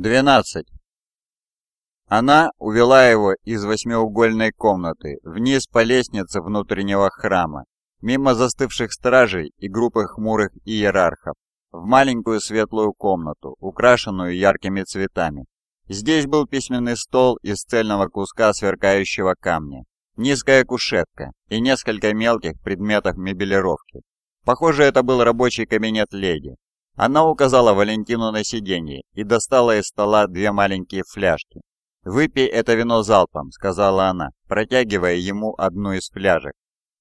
12. Она увела его из восьмиугольной комнаты вниз по лестнице внутреннего храма, мимо застывших стражей и группы хмурых иерархов, в маленькую светлую комнату, украшенную яркими цветами. Здесь был письменный стол из цельного куска сверкающего камня, низкая кушетка и несколько мелких предметов мебелировки. Похоже, это был рабочий кабинет леди, она указала Валентину на сиденье и достала из стола две маленькие фляжки. «Выпей это вино залпом», — сказала она, протягивая ему одну из фляжек.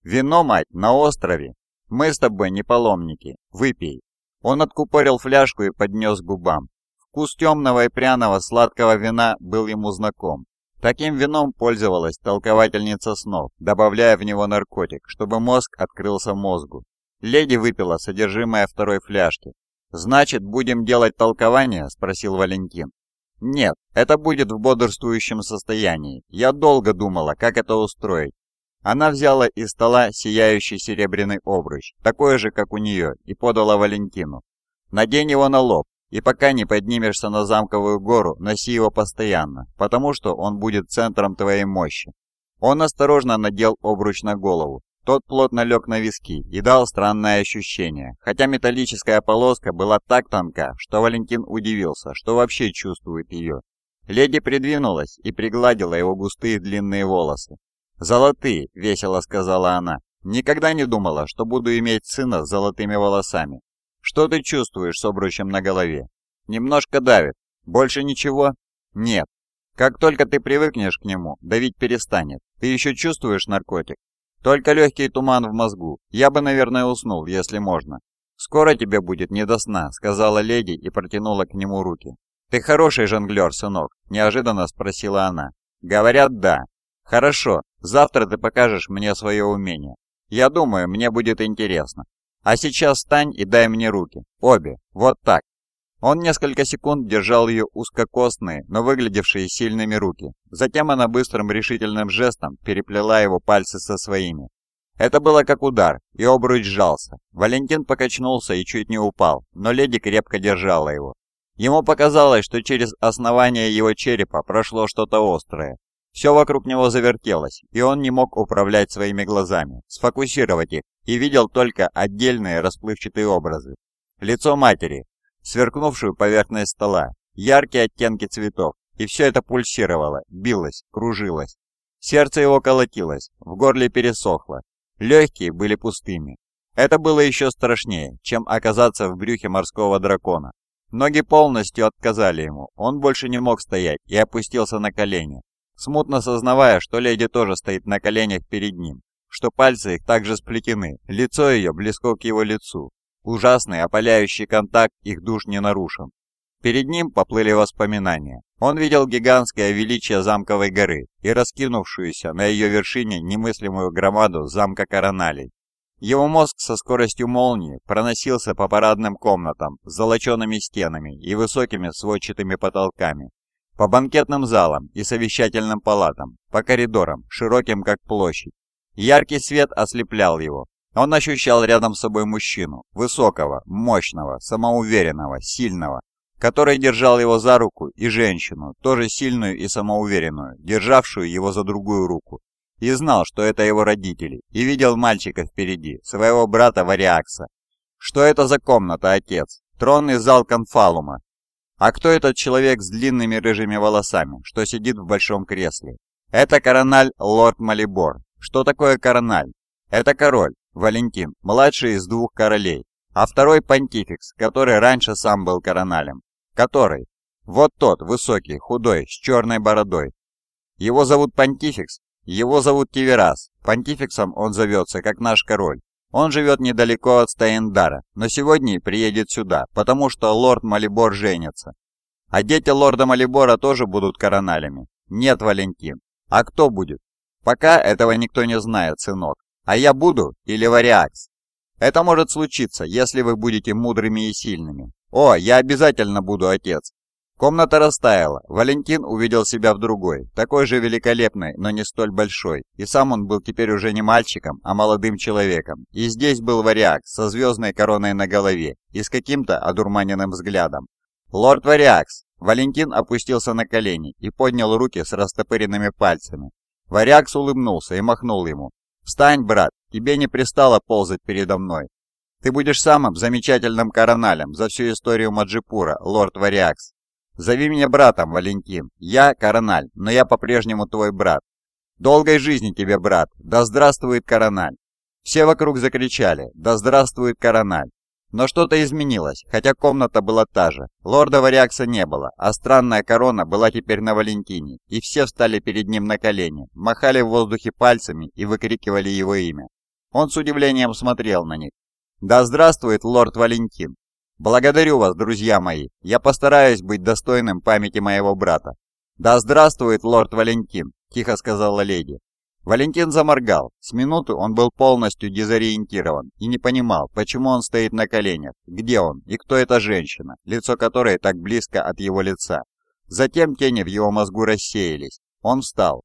«Вино, мать, на острове? Мы с тобой не паломники. Выпей». Он откупорил фляжку и поднес к губам. Вкус темного и пряного сладкого вина был ему знаком. Таким вином пользовалась толковательница снов, добавляя в него наркотик, чтобы мозг открылся мозгу. Леди выпила содержимое второй фляжки, «Значит, будем делать толкование?» – спросил Валентин. «Нет, это будет в бодрствующем состоянии. Я долго думала, как это устроить». Она взяла из стола сияющий серебряный обруч, такой же, как у нее, и подала Валентину. «Надень его на лоб, и пока не поднимешься на замковую гору, носи его постоянно, потому что он будет центром твоей мощи». Он осторожно надел обруч на голову, тот плотно лег на виски и дал странное ощущение, хотя металлическая полоска была так тонка, что Валентин удивился, что вообще чувствует ее. Леди придвинулась и пригладила его густые длинные волосы. «Золотые», — весело сказала она. «Никогда не думала, что буду иметь сына с золотыми волосами. Что ты чувствуешь с обручем на голове? Немножко давит. Больше ничего? Нет. Как только ты привыкнешь к нему, давить перестанет. Ты еще чувствуешь наркотик? Только легкий туман в мозгу. Я бы, наверное, уснул, если можно. Скоро тебе будет не до сна, сказала леди и протянула к нему руки. Ты хороший жонглер, сынок, неожиданно спросила она. Говорят, да. Хорошо, завтра ты покажешь мне свое умение. Я думаю, мне будет интересно. А сейчас встань и дай мне руки. Обе. Вот так. Он несколько секунд держал ее узкокосные, но выглядевшие сильными руки. Затем она быстрым решительным жестом переплела его пальцы со своими. Это было как удар, и обруч сжался. Валентин покачнулся и чуть не упал, но леди крепко держала его. Ему показалось, что через основание его черепа прошло что-то острое. Все вокруг него завертелось, и он не мог управлять своими глазами, сфокусировать их, и видел только отдельные расплывчатые образы. Лицо матери, сверкнувшую поверхность стола, яркие оттенки цветов, и все это пульсировало, билось, кружилось. Сердце его колотилось, в горле пересохло, легкие были пустыми. Это было еще страшнее, чем оказаться в брюхе морского дракона. Ноги полностью отказали ему, он больше не мог стоять и опустился на колени, смутно сознавая, что леди тоже стоит на коленях перед ним, что пальцы их также сплетены, лицо ее близко к его лицу, Ужасный, опаляющий контакт их душ не нарушен. Перед ним поплыли воспоминания. Он видел гигантское величие замковой горы и раскинувшуюся на ее вершине немыслимую громаду замка Короналей. Его мозг со скоростью молнии проносился по парадным комнатам с золочеными стенами и высокими сводчатыми потолками, по банкетным залам и совещательным палатам, по коридорам, широким как площадь. Яркий свет ослеплял его, он ощущал рядом с собой мужчину, высокого, мощного, самоуверенного, сильного, который держал его за руку, и женщину, тоже сильную и самоуверенную, державшую его за другую руку. И знал, что это его родители, и видел мальчика впереди, своего брата Вариакса. Что это за комната, отец? Тронный зал Конфалума. А кто этот человек с длинными рыжими волосами, что сидит в большом кресле? Это корональ Лорд Малибор. Что такое корональ? Это король, Валентин, младший из двух королей, а второй понтификс, который раньше сам был короналем. Который? Вот тот, высокий, худой, с черной бородой. Его зовут понтификс, его зовут Тиверас. Понтификсом он зовется, как наш король. Он живет недалеко от Стаендара, но сегодня приедет сюда, потому что лорд Малибор женится. А дети лорда Малибора тоже будут короналями? Нет, Валентин. А кто будет? Пока этого никто не знает, сынок. А я буду или Вариакс? Это может случиться, если вы будете мудрыми и сильными. О, я обязательно буду отец. Комната растаяла. Валентин увидел себя в другой, такой же великолепной, но не столь большой. И сам он был теперь уже не мальчиком, а молодым человеком. И здесь был Вариакс со звездной короной на голове и с каким-то одурманенным взглядом. «Лорд Вариакс!» Валентин опустился на колени и поднял руки с растопыренными пальцами. Варякс улыбнулся и махнул ему. «Встань, брат, тебе не пристало ползать передо мной. Ты будешь самым замечательным короналем за всю историю Маджипура, лорд Вариакс. Зови меня братом, Валентин. Я корональ, но я по-прежнему твой брат. Долгой жизни тебе, брат. Да здравствует корональ. Все вокруг закричали «Да здравствует корональ!». Но что-то изменилось, хотя комната была та же. Лорда Вариакса не было, а странная корона была теперь на Валентине, и все встали перед ним на колени, махали в воздухе пальцами и выкрикивали его имя. Он с удивлением смотрел на них. Да здравствует лорд Валентин! Благодарю вас, друзья мои. Я постараюсь быть достойным памяти моего брата. Да здравствует лорд Валентин, тихо сказала леди. Валентин заморгал. С минуты он был полностью дезориентирован и не понимал, почему он стоит на коленях, где он и кто эта женщина, лицо которой так близко от его лица. Затем тени в его мозгу рассеялись. Он встал.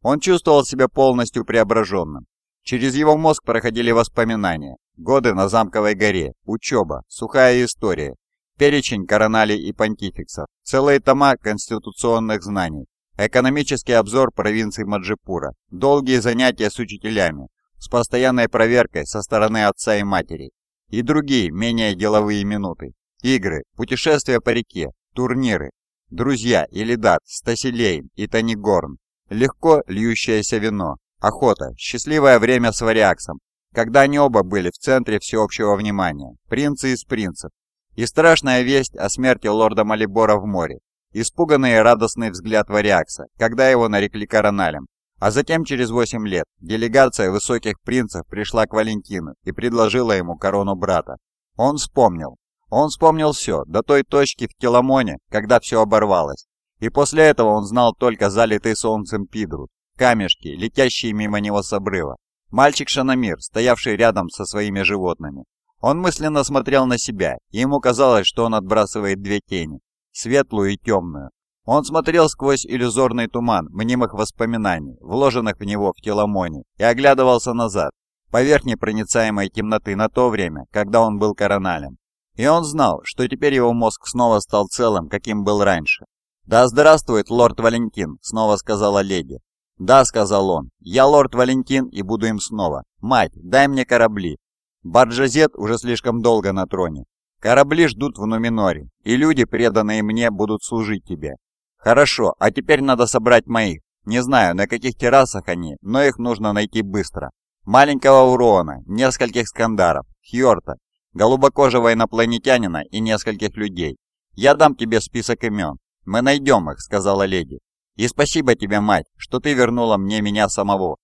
Он чувствовал себя полностью преображенным. Через его мозг проходили воспоминания. Годы на Замковой горе, учеба, сухая история, перечень короналей и понтификсов, целые тома конституционных знаний, экономический обзор провинции Маджипура, долгие занятия с учителями, с постоянной проверкой со стороны отца и матери, и другие, менее деловые минуты, игры, путешествия по реке, турниры, друзья Илидат, Стасилейн и Танигорн, легко льющееся вино, Охота. Счастливое время с Вариаксом, когда они оба были в центре всеобщего внимания. Принцы из принцев. И страшная весть о смерти лорда Малибора в море. Испуганный и радостный взгляд Вариакса, когда его нарекли короналем. А затем через 8 лет делегация высоких принцев пришла к Валентину и предложила ему корону брата. Он вспомнил. Он вспомнил все, до той точки в Теламоне, когда все оборвалось. И после этого он знал только залитый солнцем Пидрут, камешки, летящие мимо него с обрыва. Мальчик Шанамир, стоявший рядом со своими животными. Он мысленно смотрел на себя, и ему казалось, что он отбрасывает две тени, светлую и темную. Он смотрел сквозь иллюзорный туман мнимых воспоминаний, вложенных в него в Теламоне, и оглядывался назад, поверх непроницаемой темноты на то время, когда он был короналем. И он знал, что теперь его мозг снова стал целым, каким был раньше. «Да здравствует лорд Валентин», — снова сказала леди. «Да», — сказал он, — «я лорд Валентин и буду им снова. Мать, дай мне корабли». Барджазет уже слишком долго на троне. Корабли ждут в Нуминоре, и люди, преданные мне, будут служить тебе. Хорошо, а теперь надо собрать моих. Не знаю, на каких террасах они, но их нужно найти быстро. Маленького Урона, нескольких Скандаров, Хьорта, голубокожего инопланетянина и нескольких людей. Я дам тебе список имен. Мы найдем их, сказала леди. И спасибо тебе, мать, что ты вернула мне меня самого.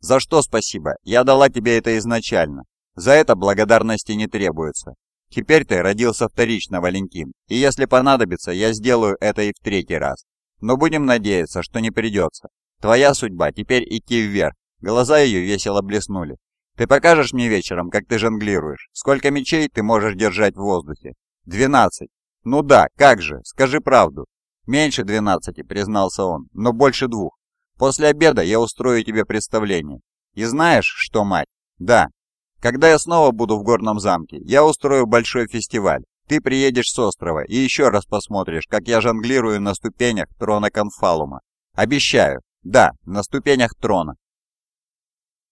За что спасибо? Я дала тебе это изначально. За это благодарности не требуется. Теперь ты родился вторично, Валентин, и если понадобится, я сделаю это и в третий раз. Но будем надеяться, что не придется. Твоя судьба теперь идти вверх. Глаза ее весело блеснули. Ты покажешь мне вечером, как ты жонглируешь? Сколько мечей ты можешь держать в воздухе? Двенадцать. Ну да, как же, скажи правду. «Меньше двенадцати», — признался он, — «но больше двух. После обеда я устрою тебе представление. И знаешь, что, мать? Да. Когда я снова буду в горном замке, я устрою большой фестиваль. Ты приедешь с острова и еще раз посмотришь, как я жонглирую на ступенях трона Конфалума. Обещаю. Да, на ступенях трона.